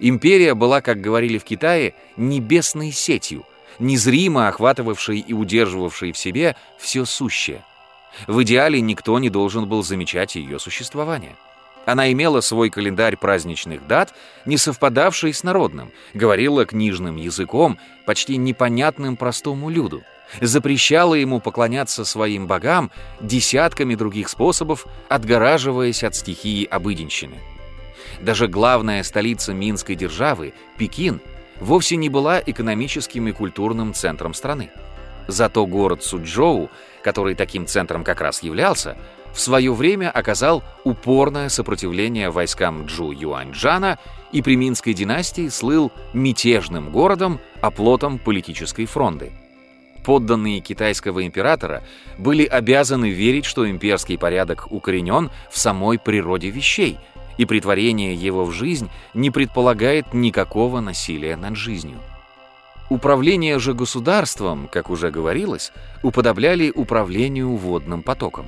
Империя была, как говорили в Китае, небесной сетью, незримо охватывавшей и удерживавшей в себе все сущее. В идеале никто не должен был замечать ее существование. Она имела свой календарь праздничных дат, не совпадавший с народным, говорила книжным языком, почти непонятным простому люду, запрещала ему поклоняться своим богам десятками других способов, отгораживаясь от стихии обыденщины. Даже главная столица Минской державы, Пекин, вовсе не была экономическим и культурным центром страны. Зато город Суджоу, который таким центром как раз являлся, в свое время оказал упорное сопротивление войскам Джу Юаньчжана и при Минской династии слыл мятежным городом, оплотом политической фронды. Подданные китайского императора были обязаны верить, что имперский порядок укоренен в самой природе вещей, и притворение его в жизнь не предполагает никакого насилия над жизнью. Управление же государством, как уже говорилось, уподобляли управлению водным потоком.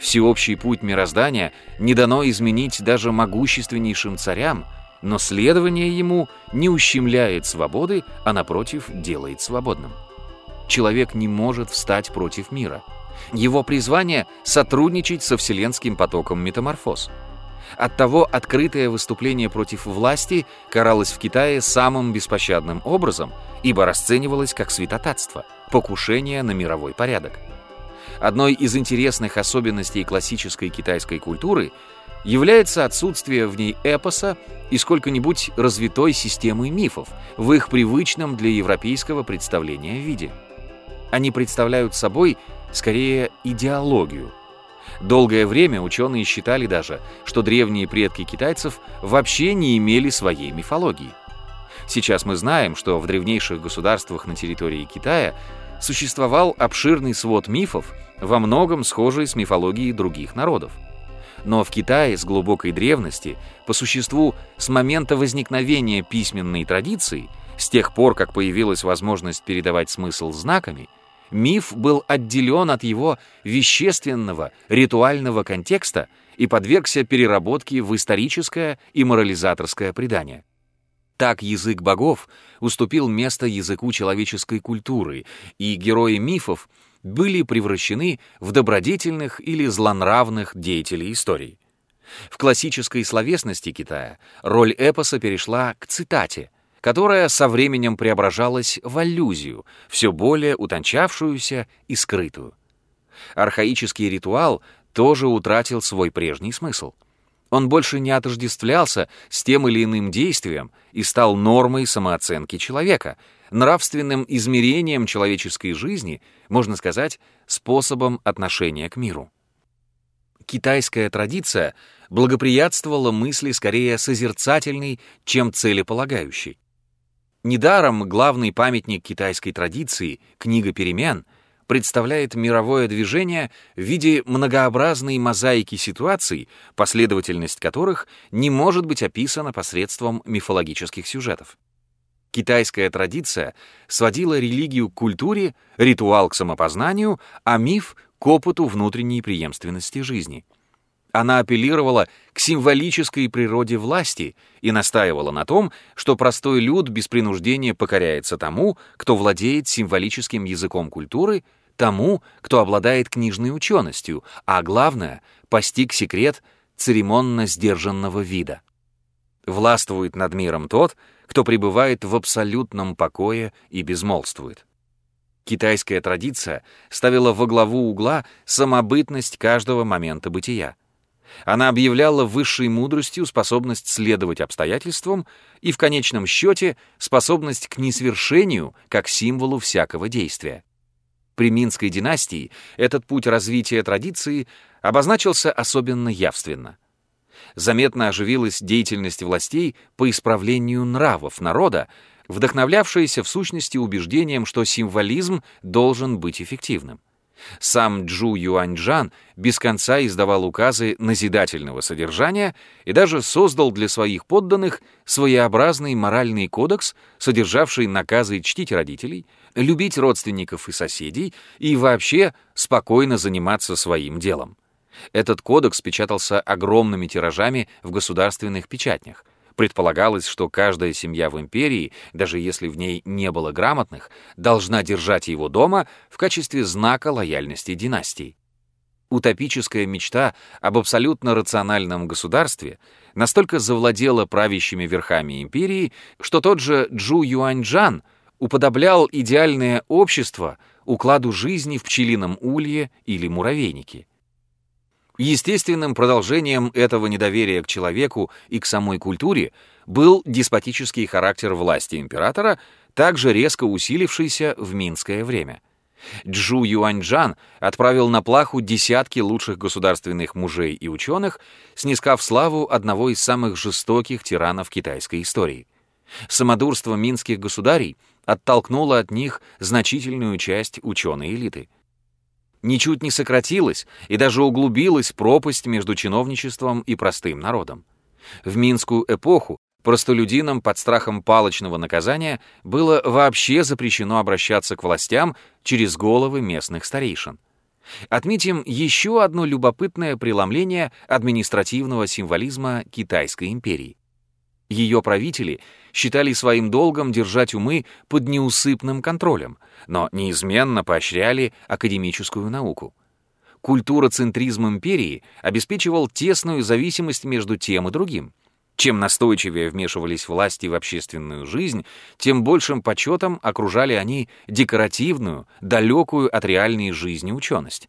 Всеобщий путь мироздания не дано изменить даже могущественнейшим царям, но следование ему не ущемляет свободы, а напротив делает свободным. Человек не может встать против мира. Его призвание — сотрудничать со вселенским потоком метаморфоз. Оттого открытое выступление против власти каралось в Китае самым беспощадным образом, ибо расценивалось как святотатство, покушение на мировой порядок. Одной из интересных особенностей классической китайской культуры является отсутствие в ней эпоса и сколько-нибудь развитой системы мифов в их привычном для европейского представления виде. Они представляют собой скорее идеологию. Долгое время ученые считали даже, что древние предки китайцев вообще не имели своей мифологии. Сейчас мы знаем, что в древнейших государствах на территории Китая существовал обширный свод мифов, во многом схожий с мифологией других народов. Но в Китае с глубокой древности, по существу с момента возникновения письменной традиции, с тех пор, как появилась возможность передавать смысл знаками, миф был отделен от его вещественного, ритуального контекста и подвергся переработке в историческое и морализаторское предание. Так язык богов уступил место языку человеческой культуры, и герои мифов были превращены в добродетельных или злонравных деятелей истории. В классической словесности Китая роль эпоса перешла к цитате, которая со временем преображалась в аллюзию, все более утончавшуюся и скрытую. Архаический ритуал тоже утратил свой прежний смысл — он больше не отождествлялся с тем или иным действием и стал нормой самооценки человека, нравственным измерением человеческой жизни, можно сказать, способом отношения к миру. Китайская традиция благоприятствовала мысли скорее созерцательной, чем целеполагающей. Недаром главный памятник китайской традиции, книга перемен — представляет мировое движение в виде многообразной мозаики ситуаций, последовательность которых не может быть описана посредством мифологических сюжетов. Китайская традиция сводила религию к культуре, ритуал к самопознанию, а миф — к опыту внутренней преемственности жизни — она апеллировала к символической природе власти и настаивала на том, что простой люд без принуждения покоряется тому, кто владеет символическим языком культуры, тому, кто обладает книжной ученостью, а главное, постиг секрет церемонно сдержанного вида. Властвует над миром тот, кто пребывает в абсолютном покое и безмолвствует. Китайская традиция ставила во главу угла самобытность каждого момента бытия — она объявляла высшей мудростью способность следовать обстоятельствам и, в конечном счете, способность к несвершению как символу всякого действия. При Минской династии этот путь развития традиции обозначился особенно явственно. Заметно оживилась деятельность властей по исправлению нравов народа, вдохновлявшаяся в сущности убеждением, что символизм должен быть эффективным. Сам Джу Юаньчжан без конца издавал указы назидательного содержания и даже создал для своих подданных своеобразный моральный кодекс, содержавший наказы чтить родителей, любить родственников и соседей и вообще спокойно заниматься своим делом. Этот кодекс печатался огромными тиражами в государственных печатнях, Предполагалось, что каждая семья в империи, даже если в ней не было грамотных, должна держать его дома в качестве знака лояльности династии. Утопическая мечта об абсолютно рациональном государстве настолько завладела правящими верхами империи, что тот же Джу Юаньчжан уподоблял идеальное общество укладу жизни в пчелином улье или муравейнике. Естественным продолжением этого недоверия к человеку и к самой культуре был деспотический характер власти императора, также резко усилившийся в минское время. Джу Юаньчжан отправил на плаху десятки лучших государственных мужей и ученых, снискав славу одного из самых жестоких тиранов китайской истории. Самодурство минских государей оттолкнуло от них значительную часть ученой элиты ничуть не сократилась и даже углубилась пропасть между чиновничеством и простым народом. В Минскую эпоху простолюдинам под страхом палочного наказания было вообще запрещено обращаться к властям через головы местных старейшин. Отметим еще одно любопытное преломление административного символизма Китайской империи. Ее правители считали своим долгом держать умы под неусыпным контролем, но неизменно поощряли академическую науку. Культуроцентризм империи обеспечивал тесную зависимость между тем и другим. Чем настойчивее вмешивались власти в общественную жизнь, тем большим почетом окружали они декоративную, далекую от реальной жизни ученость.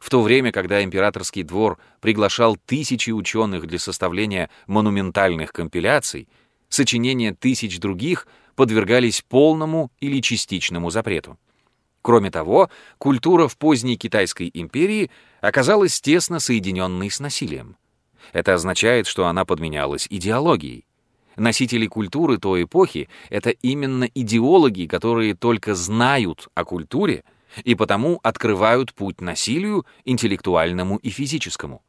В то время, когда императорский двор приглашал тысячи ученых для составления монументальных компиляций, сочинения тысяч других подвергались полному или частичному запрету. Кроме того, культура в поздней Китайской империи оказалась тесно соединенной с насилием. Это означает, что она подменялась идеологией. Носители культуры той эпохи — это именно идеологи, которые только знают о культуре — и потому открывают путь насилию, интеллектуальному и физическому.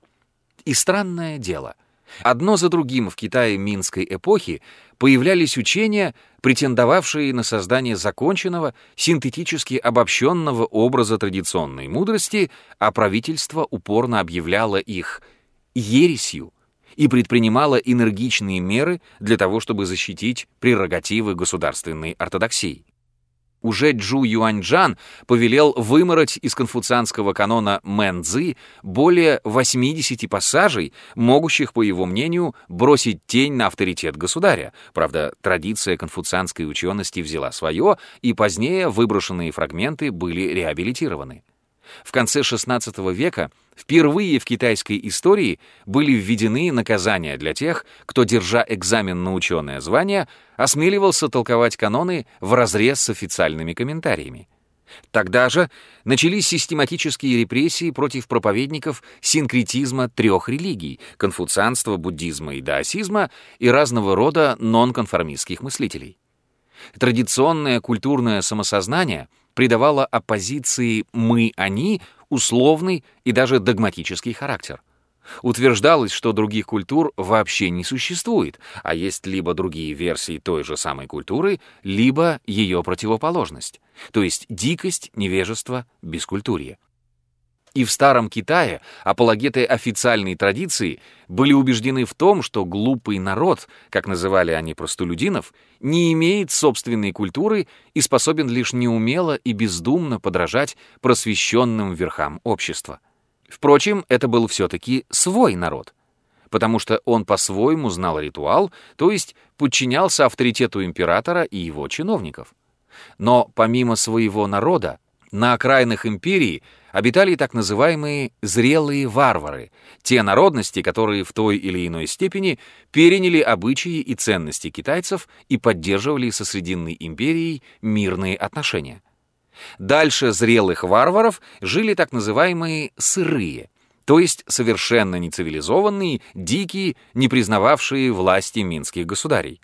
И странное дело, одно за другим в Китае Минской эпохи появлялись учения, претендовавшие на создание законченного, синтетически обобщенного образа традиционной мудрости, а правительство упорно объявляло их ересью и предпринимало энергичные меры для того, чтобы защитить прерогативы государственной ортодоксии. Уже Джу Юаньчжан повелел вымороть из конфуцианского канона Мэн Цзы более 80 пассажей, могущих, по его мнению, бросить тень на авторитет государя. Правда, традиция конфуцианской учености взяла свое, и позднее выброшенные фрагменты были реабилитированы. В конце XVI века впервые в китайской истории были введены наказания для тех, кто, держа экзамен на ученое звание, осмеливался толковать каноны вразрез с официальными комментариями. Тогда же начались систематические репрессии против проповедников синкретизма трех религий — конфуцианства, буддизма и даосизма и разного рода нонконформистских мыслителей. Традиционное культурное самосознание — придавала оппозиции «мы-они» условный и даже догматический характер. Утверждалось, что других культур вообще не существует, а есть либо другие версии той же самой культуры, либо ее противоположность, то есть дикость, невежество, бескультурье. И в Старом Китае апологеты официальной традиции были убеждены в том, что глупый народ, как называли они простолюдинов, не имеет собственной культуры и способен лишь неумело и бездумно подражать просвещенным верхам общества. Впрочем, это был все-таки свой народ, потому что он по-своему знал ритуал, то есть подчинялся авторитету императора и его чиновников. Но помимо своего народа, на окраинах империи обитали так называемые «зрелые варвары», те народности, которые в той или иной степени переняли обычаи и ценности китайцев и поддерживали со Срединной империей мирные отношения. Дальше зрелых варваров жили так называемые «сырые», то есть совершенно нецивилизованные, дикие, не признававшие власти минских государей.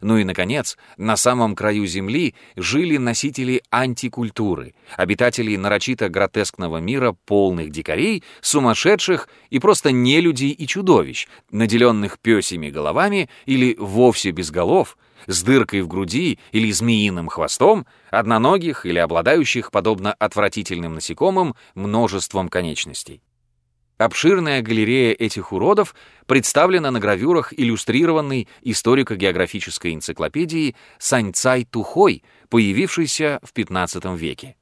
Ну и, наконец, на самом краю Земли жили носители антикультуры, обитатели нарочито гротескного мира полных дикарей, сумасшедших и просто нелюдей и чудовищ, наделенных пёсими головами или вовсе без голов, с дыркой в груди или змеиным хвостом, одноногих или обладающих, подобно отвратительным насекомым, множеством конечностей. Обширная галерея этих уродов представлена на гравюрах иллюстрированной историко-географической энциклопедии Саньцай Тухой, появившейся в XV веке.